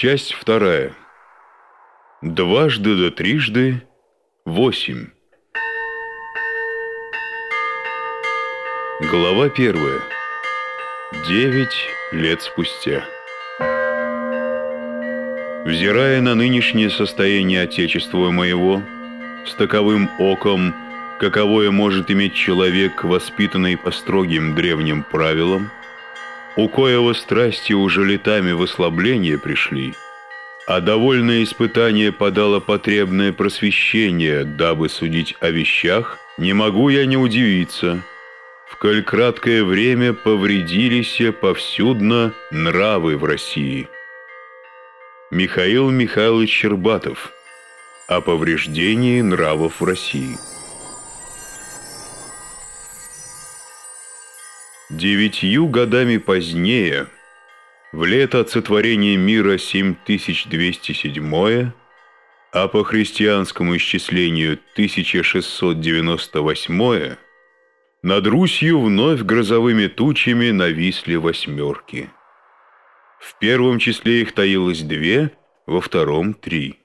Часть вторая. Дважды до трижды восемь. Глава первая. Девять лет спустя. Взирая на нынешнее состояние Отечества моего, с таковым оком, каковое может иметь человек, воспитанный по строгим древним правилам, у коего страсти уже летами в ослабление пришли, а довольное испытание подало потребное просвещение, дабы судить о вещах, не могу я не удивиться, в коль краткое время повредились повсюдно нравы в России. Михаил Михайлович Щербатов о повреждении нравов в России. Девятью годами позднее, в лето от сотворения мира 7207, а по христианскому исчислению 1698, над Русью вновь грозовыми тучами нависли восьмерки. В первом числе их таилось две, во втором — три.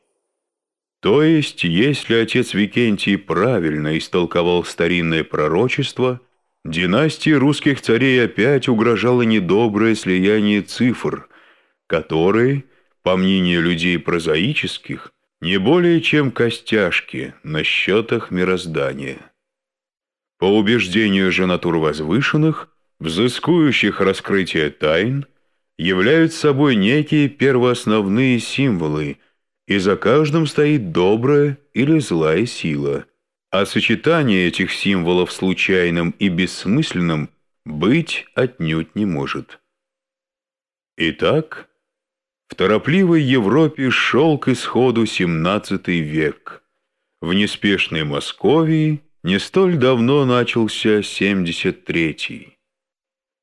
То есть, если отец Викентий правильно истолковал старинное пророчество — Династии русских царей опять угрожало недоброе слияние цифр, которые, по мнению людей прозаических, не более чем костяшки на счетах мироздания. По убеждению же натур возвышенных, взыскующих раскрытие тайн, являются собой некие первоосновные символы, и за каждым стоит добрая или злая сила – а сочетание этих символов случайным и бессмысленным быть отнюдь не может. Итак, в торопливой Европе шел к исходу XVII век. В неспешной Московии не столь давно начался 73-й.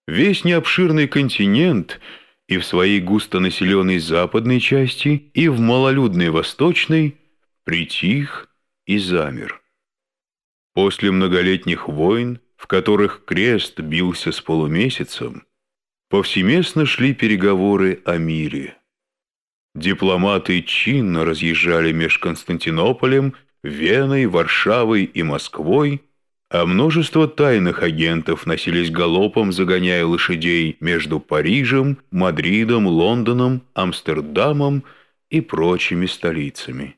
Весь необширный континент и в своей густонаселенной западной части, и в малолюдной восточной притих и замер. После многолетних войн, в которых крест бился с полумесяцем, повсеместно шли переговоры о мире. Дипломаты чинно разъезжали меж Константинополем, Веной, Варшавой и Москвой, а множество тайных агентов носились галопом, загоняя лошадей между Парижем, Мадридом, Лондоном, Амстердамом и прочими столицами.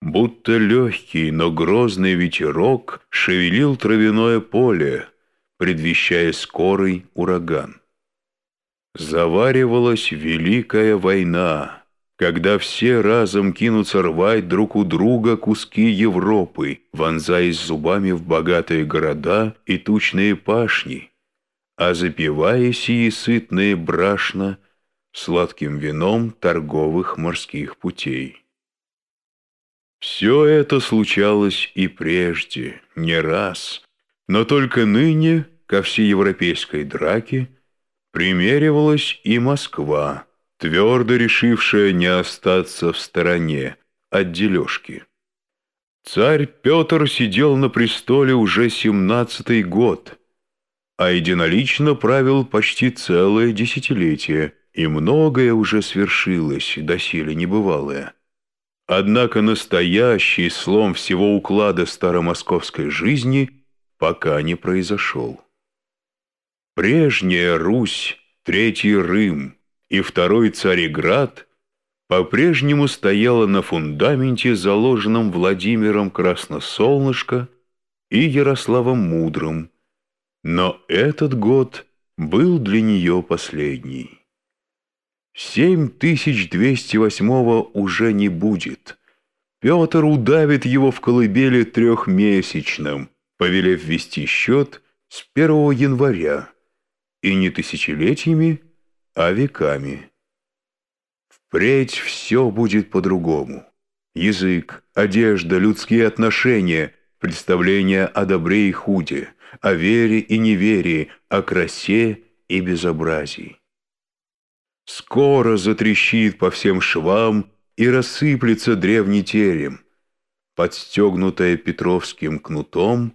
Будто легкий, но грозный ветерок шевелил травяное поле, предвещая скорый ураган. Заваривалась великая война, когда все разом кинутся рвать друг у друга куски Европы, вонзаясь зубами в богатые города и тучные пашни, а запивая сии сытные брашно сладким вином торговых морских путей. Все это случалось и прежде, не раз, но только ныне ко всеевропейской драке примеривалась и Москва, твердо решившая не остаться в стороне от дележки. Царь Петр сидел на престоле уже семнадцатый год, а единолично правил почти целое десятилетие, и многое уже свершилось, доселе небывалое. Однако настоящий слом всего уклада старомосковской жизни пока не произошел. Прежняя Русь, Третий Рим и Второй Цареград по-прежнему стояла на фундаменте, заложенном Владимиром Красносолнышко и Ярославом Мудрым, но этот год был для нее последний. 7208 уже не будет. Петр удавит его в колыбели трехмесячным, повелев вести счет с 1 января, и не тысячелетиями, а веками. Впредь все будет по-другому. Язык, одежда, людские отношения, представления о добре и худе, о вере и неверии, о красе и безобразии. Скоро затрещит по всем швам и рассыплется древний терем. Подстегнутое Петровским кнутом,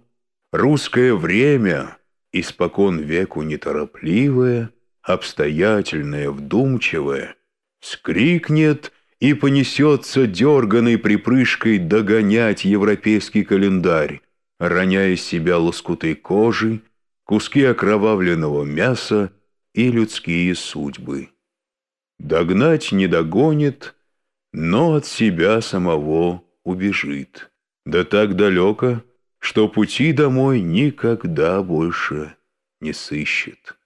русское время, испокон веку неторопливое, обстоятельное, вдумчивое, скрикнет и понесется дерганой припрыжкой догонять европейский календарь, роняя из себя лоскуты кожи, куски окровавленного мяса и людские судьбы. Догнать не догонит, но от себя самого убежит. Да так далеко, что пути домой никогда больше не сыщет.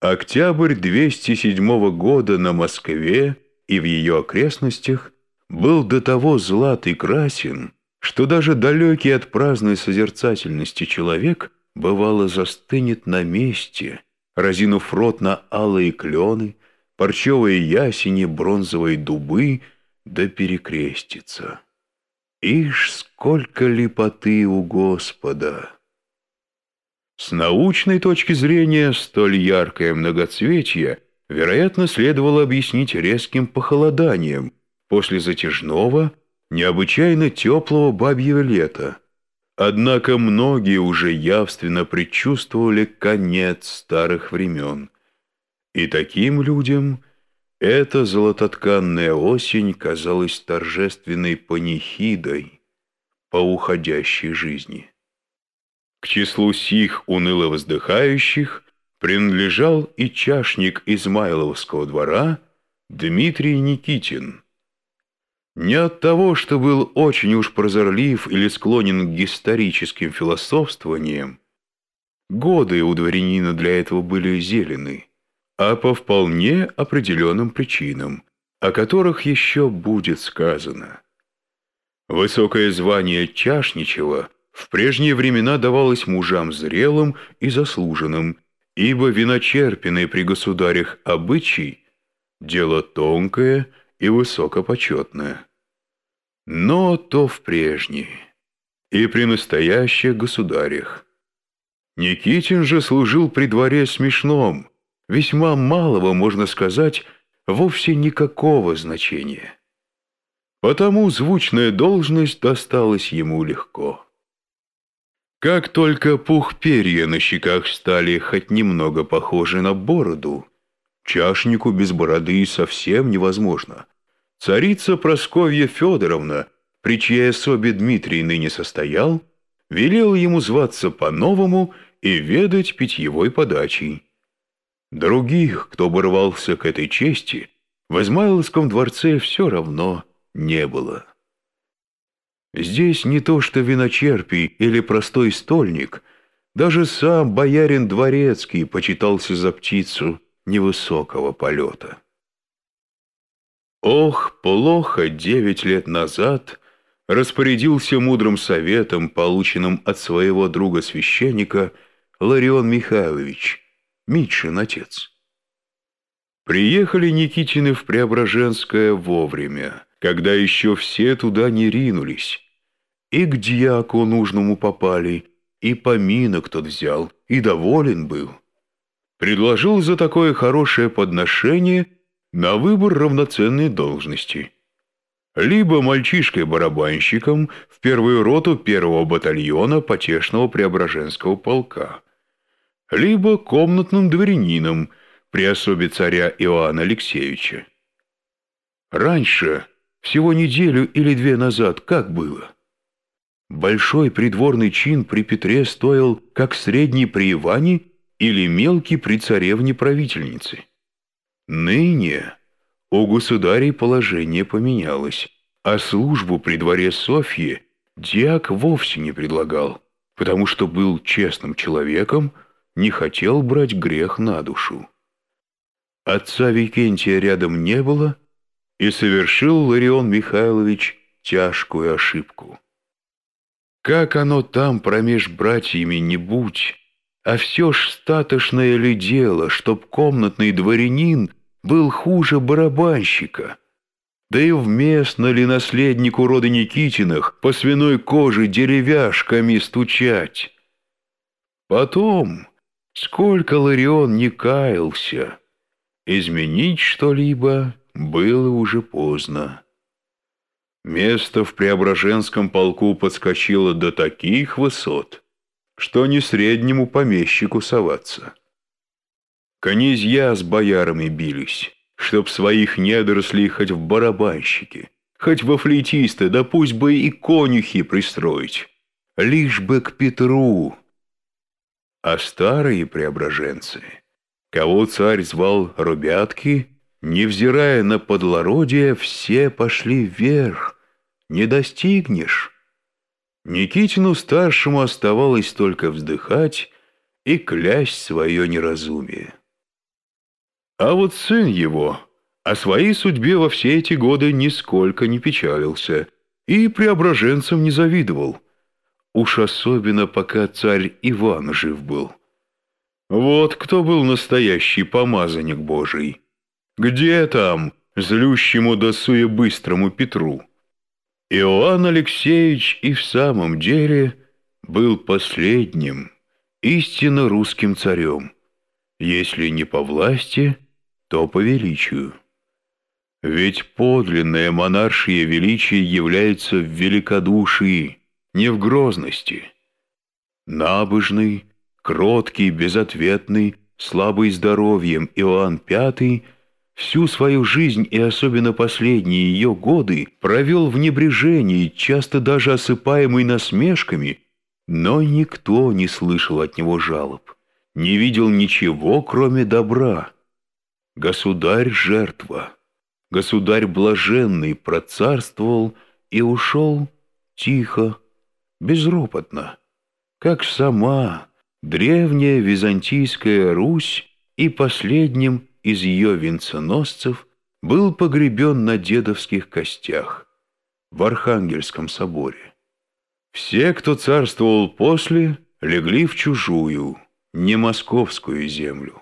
Октябрь 207 года на Москве и в ее окрестностях был до того злат и красен, что даже далекий от праздной созерцательности человек бывало застынет на месте, разинув рот на алые клены, парчевые ясени, бронзовые дубы, да перекрестится. Ишь, сколько лепоты у Господа! С научной точки зрения столь яркое многоцветие, вероятно, следовало объяснить резким похолоданием после затяжного, необычайно теплого бабьего лета. Однако многие уже явственно предчувствовали конец старых времен. И таким людям эта золототканная осень казалась торжественной панихидой по уходящей жизни. К числу сих уныло воздыхающих принадлежал и чашник Измайловского двора Дмитрий Никитин. Не от того, что был очень уж прозорлив или склонен к историческим философствованиям, годы у дворянина для этого были зелены, а по вполне определенным причинам, о которых еще будет сказано. Высокое звание чашничего – в прежние времена давалось мужам зрелым и заслуженным, ибо виночерпенный при государях обычай – дело тонкое и высокопочетное. Но то в прежние, и при настоящих государях. Никитин же служил при дворе смешном, весьма малого, можно сказать, вовсе никакого значения. Потому звучная должность досталась ему легко. Как только пух перья на щеках стали хоть немного похожи на бороду, чашнику без бороды совсем невозможно. Царица Просковья Федоровна, при чьей особе Дмитрий ныне состоял, велела ему зваться по-новому и ведать питьевой подачей. Других, кто бы рвался к этой чести, в Измайловском дворце все равно не было. Здесь не то что виночерпий или простой стольник, даже сам боярин Дворецкий почитался за птицу невысокого полета. Ох, плохо девять лет назад распорядился мудрым советом, полученным от своего друга-священника Ларион Михайлович, Митшин отец. Приехали Никитины в Преображенское вовремя, когда еще все туда не ринулись, и к дьяку нужному попали, и поминок тот взял, и доволен был. Предложил за такое хорошее подношение на выбор равноценной должности. Либо мальчишкой-барабанщиком в первую роту первого батальона потешного Преображенского полка, либо комнатным дворянином при особе царя Иоанна Алексеевича. Раньше, всего неделю или две назад, как было? Большой придворный чин при Петре стоил как средний при Иване или мелкий при царевне-правительнице. Ныне у государей положение поменялось, а службу при дворе Софьи Диак вовсе не предлагал, потому что был честным человеком, не хотел брать грех на душу. Отца Викентия рядом не было, и совершил Ларион Михайлович тяжкую ошибку. Как оно там промеж братьями не будь, а все ж статошное ли дело, чтоб комнатный дворянин был хуже барабанщика? Да и вместно ли наследнику рода Никитиных по свиной коже деревяшками стучать? Потом, сколько Ларион не каялся, изменить что-либо было уже поздно. Место в Преображенском полку подскочило до таких высот, что не среднему помещику соваться. Князья с боярами бились, чтоб своих недорослей хоть в барабанщики, хоть во флейтисты, да пусть бы и конюхи пристроить, лишь бы к Петру. А старые преображенцы, кого царь звал рубятки, невзирая на подлородие, все пошли вверх, не достигнешь. Никитину-старшему оставалось только вздыхать и клясть свое неразумие. А вот сын его о своей судьбе во все эти годы нисколько не печалился и преображенцам не завидовал. Уж особенно пока царь Иван жив был. Вот кто был настоящий помазанник Божий. Где там, злющему да быстрому Петру? Иоанн Алексеевич и в самом деле был последним, истинно русским царем, если не по власти, то по величию. Ведь подлинное монаршее величие является в великодушии, не в грозности. Набожный, кроткий, безответный, слабый здоровьем Иоанн V всю свою жизнь и особенно последние ее годы провел в небрежении, часто даже осыпаемый насмешками, но никто не слышал от него жалоб, не видел ничего, кроме добра. Государь — жертва, государь блаженный процарствовал и ушел тихо, безропотно, как сама древняя византийская Русь и последним из ее венценосцев был погребен на дедовских костях в Архангельском соборе. Все, кто царствовал после, легли в чужую, не московскую землю.